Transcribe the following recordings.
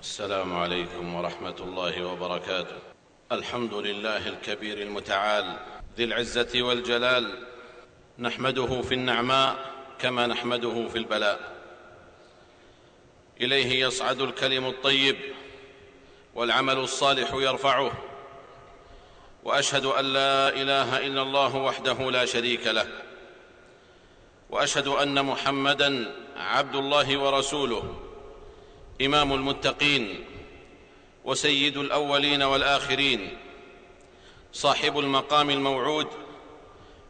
السلام عليكم ورحمة الله وبركاته. الحمد لله الكبير المتعال ذي العزة والجلال. نحمده في النعماء كما نحمده في البلاء. إليه يصعد الكلم الطيب والعمل الصالح يرفعه. وأشهد أن لا إله إلا الله وحده لا شريك له. وأشهد أن محمدا عبد الله ورسوله. إمام المتقين وسيد الأولين والآخرين صاحب المقام الموعود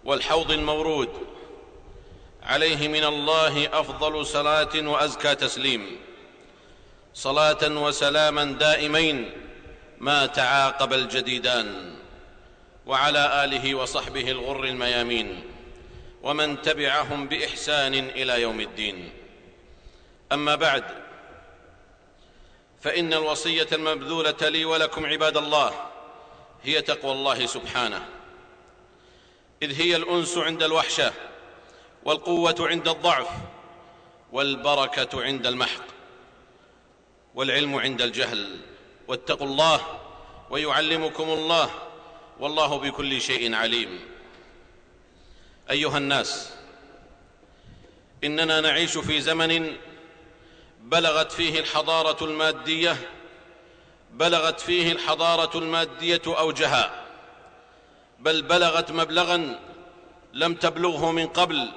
والحوض المورود عليه من الله أفضل صلاة وأزكى تسليم صلاة وسلاما دائمين ما تعاقب الجديدان وعلى آله وصحبه الغر الميامين ومن تبعهم بإحسان إلى يوم الدين. أما بعد فإن الوصية المبذولة لي ولكم عباد الله هي تقوى الله سبحانه. إذ هي الأنس عند الوحشة والقوة عند الضعف والبركة عند المحق والعلم عند الجهل. واتقوا الله ويعلمكم الله والله بكل شيء عليم. أيها الناس إننا نعيش في زمن بلغت فيه الحضارة المادية بلغت فيه الحضارة المادية أوجها بل بلغت مبلغا لم تبلغه من قبل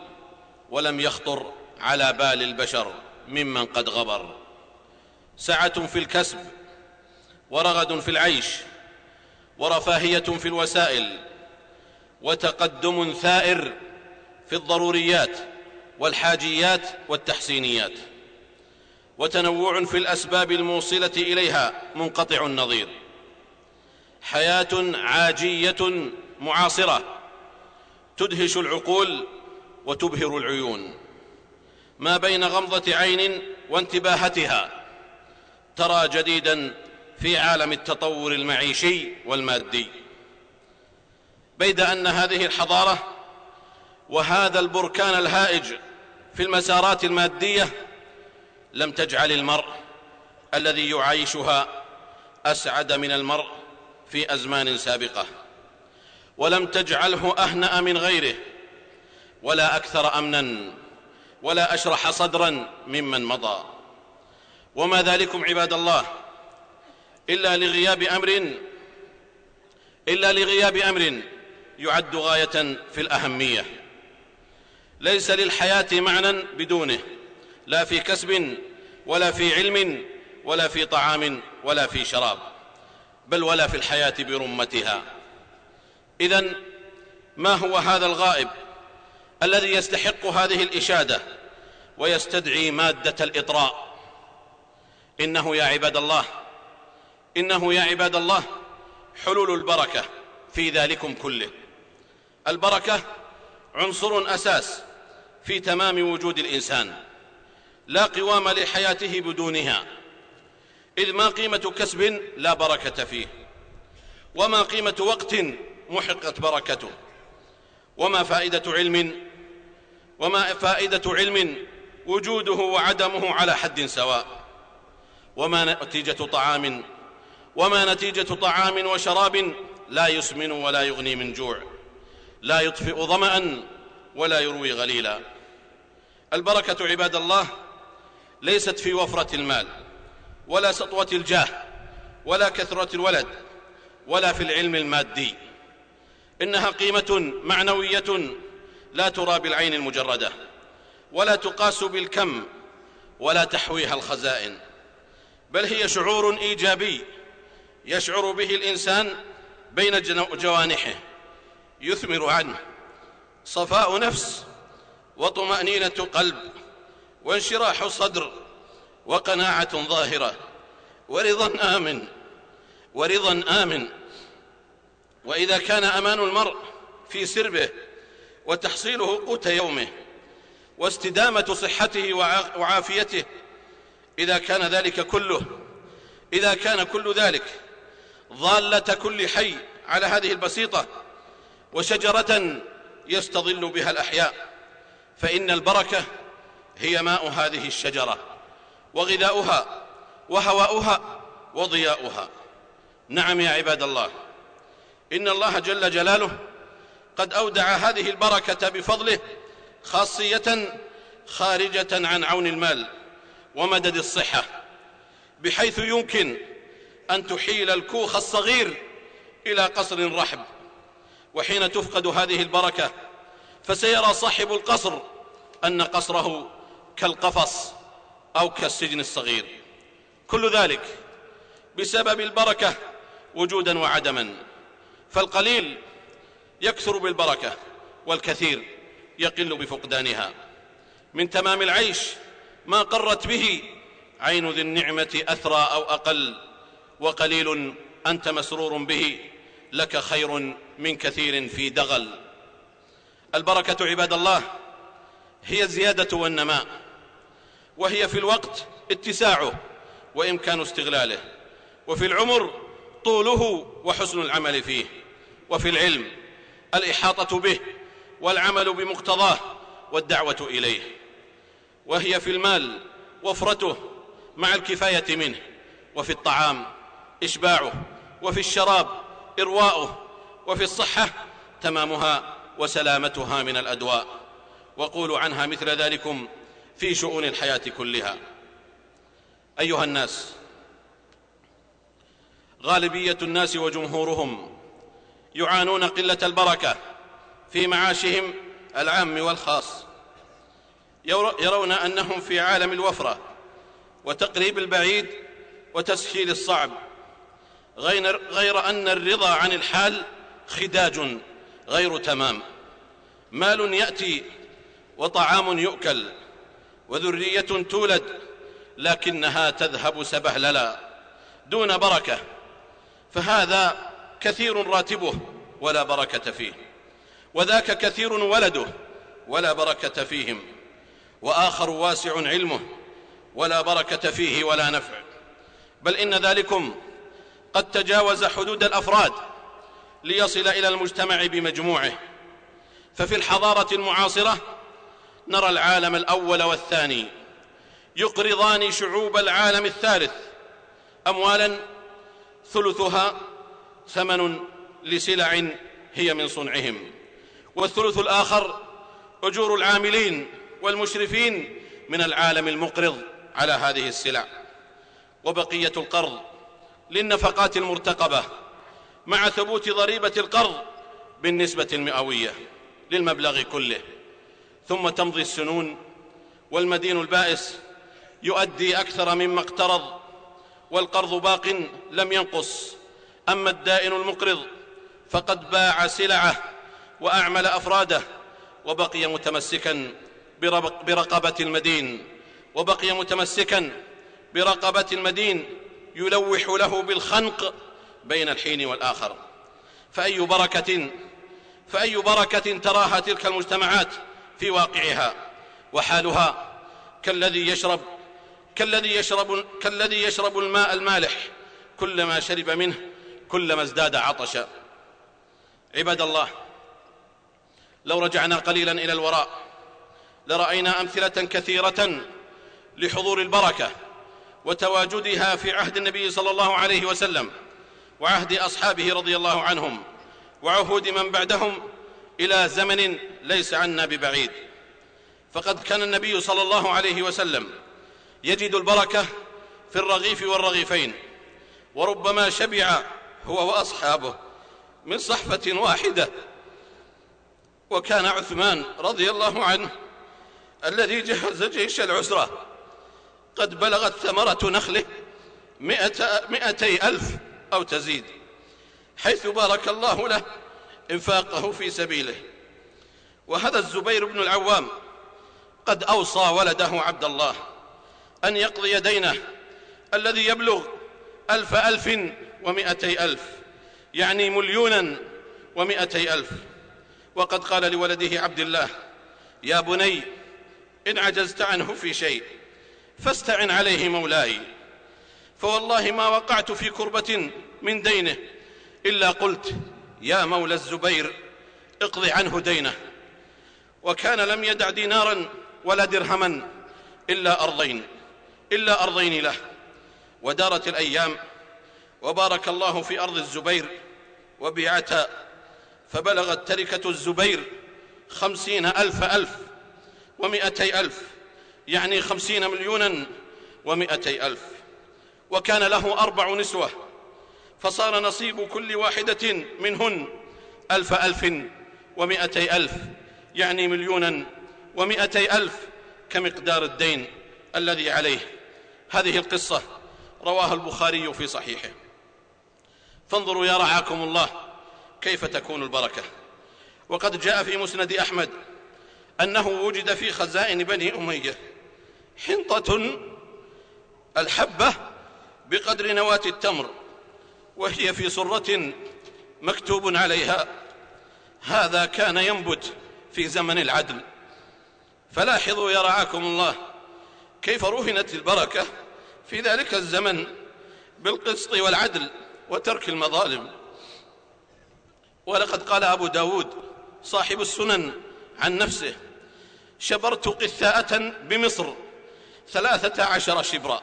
ولم يخطر على بال البشر ممن قد غبر. سعة في الكسب ورغد في العيش ورفاهية في الوسائل وتقدم ثائر في الضروريات والحاجيات والتحسينيات. وتنوع في الأسباب الموصلة إليها منقطع النظير. حياة عاجية معاصرة تدهش العقول وتبهر العيون. ما بين غمضة عين وانتباهتها ترى جديدا في عالم التطور المعيشي والمادي. بيد أن هذه الحضارة وهذا البركان الهائج في المسارات المادية لم تجعل المرء الذي يعايشها أسعد من المرء في أزمان سابقة. ولم تجعله أهنأ من غيره ولا أكثر أمنا ولا أشرح صدرا ممن مضى. وما ذلكم عباد الله إلا لغياب أمر إلا لغياب أمر يعد غاية في الأهمية. ليس للحياة معنى بدونه. لا في كسب ولا في علم ولا في طعام ولا في شراب بل ولا في الحياة برمتها. اذا ما هو هذا الغائب الذي يستحق هذه الإشادة ويستدعي مادة الإطراء؟ إنه يا عباد الله إنه يا عباد الله حلول البركة في ذلكم كله. البركة عنصر أساس في تمام وجود الإنسان. لا قوام لحياته بدونها. إذ ما قيمة كسب لا بركة فيه وما قيمة وقت محقت بركته وما فائدة علم وما فائدة علم وجوده وعدمه على حد سواء وما نتيجة طعام وما نتيجة طعام وشراب لا يسمن ولا يغني من جوع لا يطفئ ظمأ ولا يروي غليلا. البركة عباد الله ليست في وفرة المال ولا سطوة الجاه ولا كثرة الولد ولا في العلم المادي. إنها قيمة معنوية لا ترى بالعين المجردة ولا تقاس بالكم ولا تحويها الخزائن. بل هي شعور إيجابي يشعر به الإنسان بين جوانحه يثمر عنه صفاء نفس وطمأنينة قلب. وانشراح صدر وقناعة ظاهرة ورضا آمن ورضا آمن. وإذا كان أمان المرء في سربه وتحصيله قوت يومه واستدامة صحته وعافيته إذا كان ذلك كله إذا كان كل ذلك ضالة كل حي على هذه البسيطة وشجرة يستظل بها الأحياء فإن البركة هي ماء هذه الشجرة وغذاؤها وهواؤها وضياؤها. نعم يا عباد الله إن الله جل جلاله قد أودع هذه البركة بفضله خاصية خارجة عن عون المال ومدد الصحة بحيث يمكن أن تحيل الكوخ الصغير إلى قصر رحب. وحين تفقد هذه البركة فسيرى صاحب القصر أن قصره كالقفص أو كالسجن الصغير. كل ذلك بسبب البركة وجودا وعدما. فالقليل يكثر بالبركة والكثير يقل بفقدانها. من تمام العيش ما قرت به عين ذي النعمة أثرى أو أقل. وقليل أنت مسرور به لك خير من كثير في دغل. البركة عباد الله هي الزيادة والنماء. وهي في الوقت اتساعه وإمكان استغلاله. وفي العمر طوله وحسن العمل فيه. وفي العلم الإحاطة به والعمل بمقتضاه والدعوة إليه. وهي في المال وفرته مع الكفاية منه. وفي الطعام إشباعه. وفي الشراب إرواؤه. وفي الصحة تمامها وسلامتها من الأدواء. وقولوا عنها مثل ذلكم في شؤون الحياة كلها. أيها الناس غالبية الناس وجمهورهم يعانون قلة البركة في معاشهم العام والخاص. يرون أنهم في عالم الوفرة وتقريب البعيد وتسهيل الصعب. غير أن الرضا عن الحال خداج غير تمام. مال يأتي وطعام يؤكل. وذرية تولد لكنها تذهب سبهللا دون بركة فهذا كثير راتبه ولا بركة فيه وذاك كثير ولده ولا بركة فيهم وآخر واسع علمه ولا بركة فيه ولا نفع بل إن ذلكم قد تجاوز حدود الأفراد ليصل إلى المجتمع بمجموعه ففي الحضارة المعاصرة نرى العالم الأول والثاني. يقرضان شعوب العالم الثالث. اموالا ثلثها ثمن لسلع هي من صنعهم. والثلث الآخر أجور العاملين والمشرفين من العالم المقرض على هذه السلع. وبقية القرض للنفقات المرتقبة مع ثبوت ضريبة القرض بالنسبة المئوية للمبلغ كله. ثم تمضي السنون والمدين البائس يؤدي أكثر مما اقترض والقرض باق لم ينقص. أما الدائن المقرض فقد باع سلعة وأعمل أفراده وبقي متمسكا برقبة المدين وبقي متمسكا برقبة المدين يلوح له بالخنق بين الحين والآخر. فأي بركة فأي بركة تراها تلك المجتمعات في واقعها وحالها كالذي يشرب كالذي يشرب كالذي يشرب الماء المالح كلما شرب منه كلما ازداد عطشا. عباد الله لو رجعنا قليلا إلى الوراء لرأينا أمثلة كثيرة لحضور البركة وتواجدها في عهد النبي صلى الله عليه وسلم وعهد أصحابه رضي الله عنهم وعهود من بعدهم إلى زمن ليس عنا ببعيد. فقد كان النبي صلى الله عليه وسلم يجد البركة في الرغيف والرغيفين وربما شبع هو وأصحابه من صحفة واحدة. وكان عثمان رضي الله عنه الذي جهز جيش العسرة. قد بلغت ثمرة نخله مئة مئتي ألف أو تزيد حيث بارك الله له إنفاقه في سبيله. وهذا الزبير بن العوام قد أوصى ولده عبد الله أن يقضي دينه الذي يبلغ ألف ألف ومئتي ألف يعني مليونا ومئتي ألف. وقد قال لولده عبد الله يا بني إن عجزت عنه في شيء فاستعن عليه مولاي. فوالله ما وقعت في كربة من دينه إلا قلت يا مولى الزبير اقض عنه دينه. وكان لم يدع دينارا ولا درهما إلا أرضين إلا أرضين له. ودارت الأيام وبارك الله في أرض الزبير وبيعتها فبلغت تركة الزبير خمسين ألف ألف ومئتي ألف يعني خمسين مليونا ومئتي ألف. وكان له أربع نسوة فصار نصيب كل واحدة منهن ألف ألف ومئتي ألف. يعني مليونا ومئتي ألف كمقدار الدين الذي عليه. هذه القصة رواها البخاري في صحيحه. فانظروا يا رعاكم الله كيف تكون البركة. وقد جاء في مسند أحمد أنه وجد في خزائن بني أمية حنطة الحبة بقدر نواة التمر وهي في سرة مكتوب عليها هذا كان ينبت في زمن العدل. فلاحظوا يا رعاكم الله كيف رهنت البركة في ذلك الزمن بالقسط والعدل وترك المظالم. ولقد قال أبو داود صاحب السنن عن نفسه شبرت قثاءة بمصر ثلاثة عشر شبرا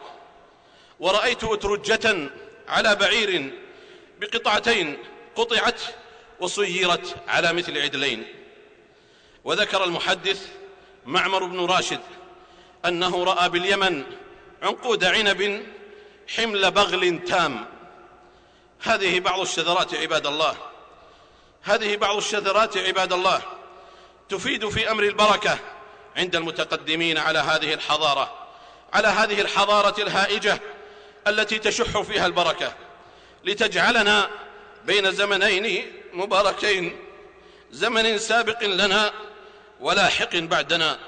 ورأيت أترجة على بعير بقطعتين قطعت وصيرت على مثل عدلين وذكر المحدث معمر بن راشد أنه رأى باليمن عنقود عنب حمل بغل تام. هذه بعض الشذرات عباد الله. هذه بعض الشذرات عباد الله تفيد في أمر البركة عند المتقدمين على هذه الحضارة على هذه الحضارة الهائجة التي تشح فيها البركة. لتجعلنا بين زمنين مباركين زمن سابق لنا ولاحق بعدنا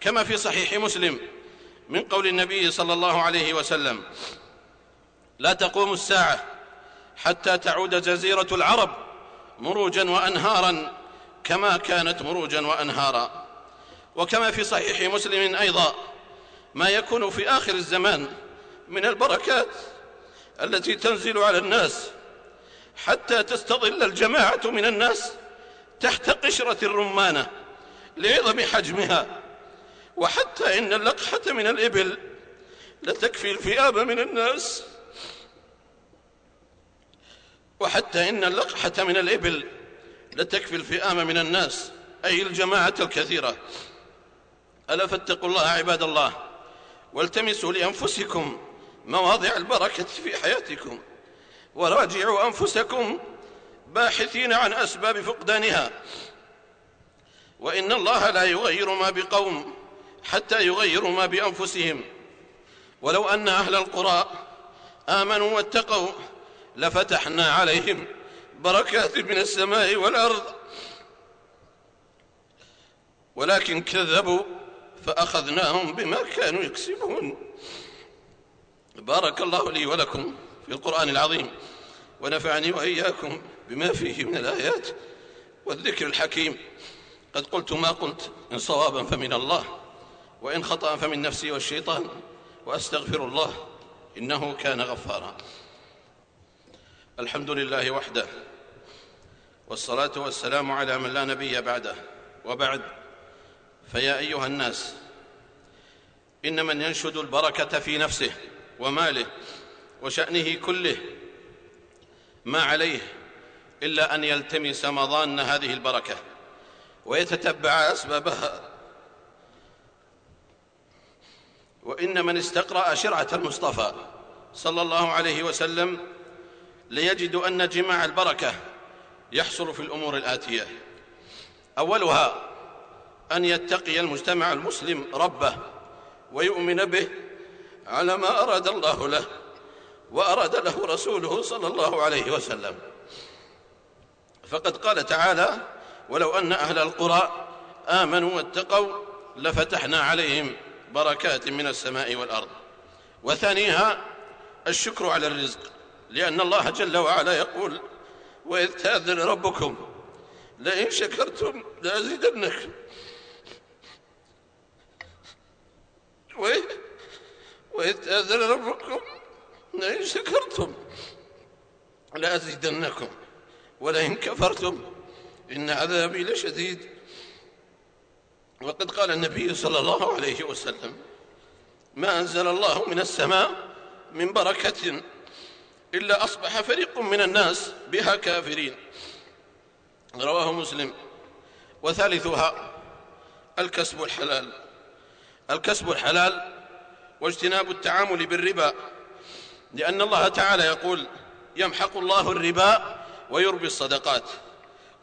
كما في صحيح مسلم من قول النبي صلى الله عليه وسلم لا تقوم الساعة حتى تعود جزيرة العرب مروجا وأنهارا كما كانت مروجا وأنهارا. وكما في صحيح مسلم أيضا ما يكون في آخر الزمان من البركات التي تنزل على الناس حتى تستظل الجماعة من الناس تحت قشرة الرمانة لعظم حجمها؟ وحتى إن اللقحة من الإبل لتكفي الفئام من الناس. وحتى إن اللقحة من الإبل لتكفي الفئام من الناس أي الجماعة الكثيرة. ألا فاتقوا الله عباد الله والتمسوا لأنفسكم مواضع البركة في حياتكم وراجعوا أنفسكم باحثين عن أسباب فقدانها. وإن الله لا يغير ما بقوم حتى يغيروا ما بأنفسهم. ولو أن أهل القرى آمنوا واتقوا لفتحنا عليهم بركات من السماء والأرض. ولكن كذبوا فأخذناهم بما كانوا يكسبون. بارك الله لي ولكم في القرآن العظيم ونفعني وإياكم بما فيه من الآيات والذكر الحكيم. قد قلت ما قلت إن صوابا فمن الله وإن خطأ فمن نفسي والشيطان وأستغفر الله إنه كان غفارا. الحمد لله وحده والصلاة والسلام على من لا نبي بعده. وبعد فيا أيها الناس إن من ينشد البركة في نفسه وماله وشأنه كله ما عليه إلا أن يلتمس مضان هذه البركة. ويتتبع أسبابها. وإن من استقرأ شرعة المصطفى صلى الله عليه وسلم ليجد أن جماع البركة يحصل في الأمور الآتية. أولها أن يتقي المجتمع المسلم ربه ويؤمن به على ما أراد الله له وأراد له رسوله صلى الله عليه وسلم. فقد قال تعالى ولو أن أهل القرى آمنوا واتقوا لفتحنا عليهم بركات من السماء والأرض. وثانيها الشكر على الرزق لأن الله جل وعلا يقول وإذ تأذن ربكم لئن شكرتم لأزيدنكم. وإذ تأذن ربكم لئن شكرتم لأزيدنكم ولئن كفرتم إن عذابي لشديد. وقد قال النبي صلى الله عليه وسلم ما أنزل الله من السماء من بركة إلا أصبح فريق من الناس بها كافرين. رواه مسلم. وثالثها الكسب الحلال. الكسب الحلال واجتناب التعامل بالربا لأن الله تعالى يقول يمحق الله الربا ويربي الصدقات.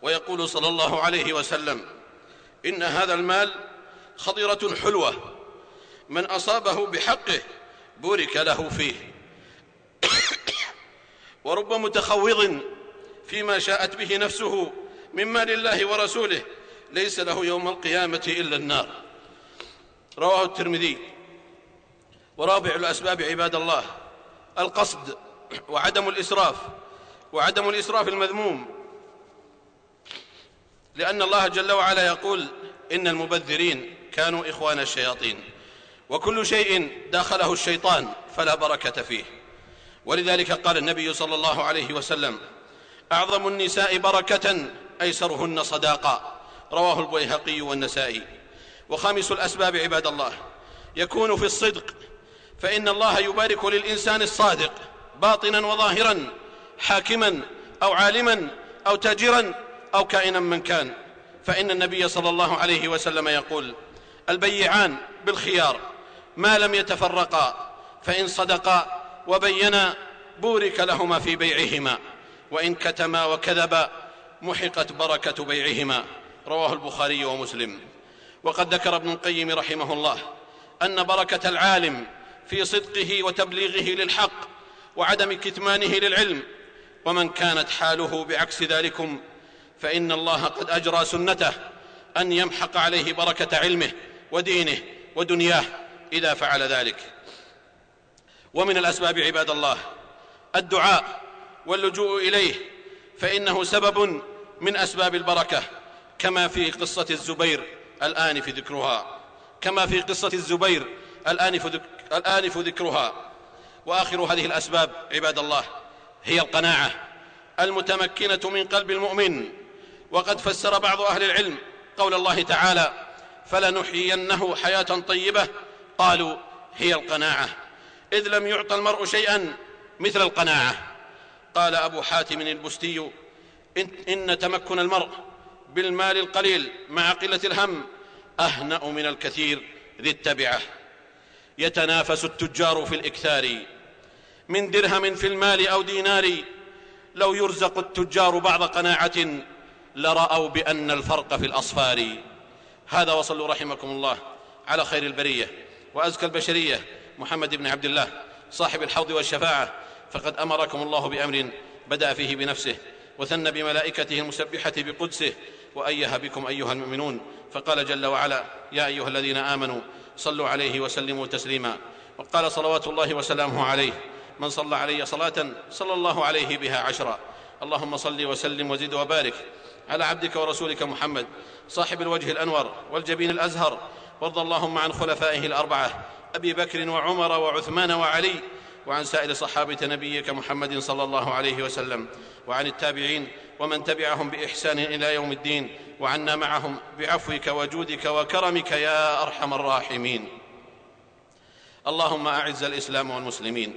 ويقول صلى الله عليه وسلم إن هذا المال خضرة حلوة من أصابه بحقه بورك له فيه. ورب متخوض فيما شاءت به نفسه من مال الله ورسوله ليس له يوم القيامة إلا النار. رواه الترمذي. ورابع الأسباب عباد الله القصد وعدم الإسراف وعدم الإسراف المذموم. لأن الله جل وعلا يقول إن المبذرين كانوا إخوان الشياطين وكل شيء داخله الشيطان فلا بركة فيه. ولذلك قال النبي صلى الله عليه وسلم أعظم النساء بركة أيسرهن صداقا. رواه البيهقي والنسائي. وخامس الأسباب عباد الله يكون في الصدق فإن الله يبارك للإنسان الصادق باطنا وظاهرا حاكما أو عالما أو تاجرا أو كائنا من كان فإن النبي صلى الله عليه وسلم يقول البيعان بالخيار ما لم يتفرقا فإن صدقا وبينا بورك لهما في بيعهما وإن كتما وكذبا محقت بركة بيعهما رواه البخاري ومسلم. وقد ذكر ابن القيم رحمه الله أن بركة العالم في صدقه وتبليغه للحق وعدم كتمانه للعلم ومن كانت حاله بعكس ذلكم فإن الله قد أجرى سنته أن يمحق عليه بركة علمه ودينه ودنياه إذا فعل ذلك. ومن الأسباب عباد الله الدعاء واللجوء إليه فإنه سبب من أسباب البركة كما في قصة الزبير الآنف ذكرها. كما في قصة الزبير ذك الآنف ذكرها. وآخر هذه الأسباب عباد الله هي القناعة المتمكنة من قلب المؤمن. وقد فسر بعض أهل العلم قول الله تعالى فلنحيينه حياة طيبة. قالوا هي القناعة. إذ لم يعط المرء شيئا مثل القناعة. قال أبو حاتم البستي إن تمكن المرء بالمال القليل مع قلة الهم أهنأ من الكثير ذي التبعة. يتنافس التجار في الإكثار. من درهم في المال أو دينار لو يرزق التجار بعض قناعة لرأوا بأن الفرق في الأصفار. هذا وصلوا رحمكم الله على خير البرية وأزكى البشرية محمد بن عبد الله صاحب الحوض والشفاعة. فقد أمركم الله بأمر بدأ فيه بنفسه وثن بملائكته المسبحة بقدسه. وأيه بكم أيها المؤمنون فقال جل وعلا يا أيها الذين آمنوا صلوا عليه وسلموا تسليما. وقال صلوات الله وسلامه عليه من صلى علي صلاة صلى الله عليه بها عشرا. اللهم صل وسلم وزد وبارك على عبدك ورسولك محمد صاحب الوجه الأنور والجبين الأزهر. وارض اللهم عن خلفائه الأربعة أبي بكر وعمر وعثمان وعلي وعن سائر صحابة نبيك محمد صلى الله عليه وسلم وعن التابعين ومن تبعهم بإحسان إلى يوم الدين وعنا معهم بعفوك وجودك وكرمك يا أرحم الراحمين. اللهم أعز الإسلام والمسلمين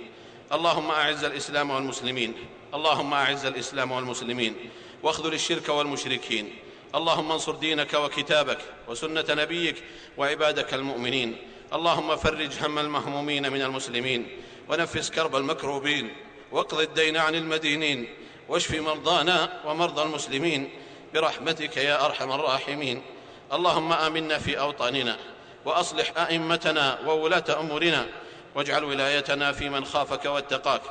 اللهم أعز الإسلام والمسلمين اللهم أعز الإسلام والمسلمين. واخذل الشرك والمشركين. اللهم انصر دينك وكتابك وسنة نبيك وعبادك المؤمنين. اللهم فرج هم المهمومين من المسلمين. ونفس كرب المكروبين. واقض الدين عن المدينين. واشف مرضانا ومرضى المسلمين. برحمتك يا أرحم الراحمين. اللهم آمنا في أوطاننا. وأصلح أئمتنا وولاة أمورنا. واجعل ولايتنا في من خافك واتقاك.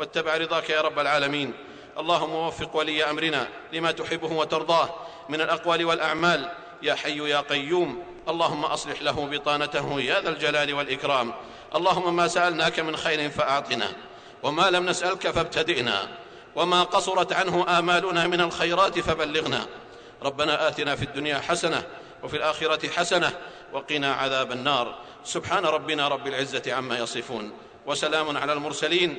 واتبع رضاك يا رب العالمين. اللهم وفق ولي أمرنا لما تحبه وترضاه من الأقوال والأعمال. يا حي يا قيوم اللهم أصلح له بطانته يا ذا الجلال والإكرام. اللهم ما سألناك من خير فأعطنا وما لم نسألك فابتدئنا وما قصرت عنه آمالنا من الخيرات فبلغنا. ربنا آتنا في الدنيا حسنة وفي الآخرة حسنة وقنا عذاب النار. سبحان ربنا رب العزة عما يصفون وسلام على المرسلين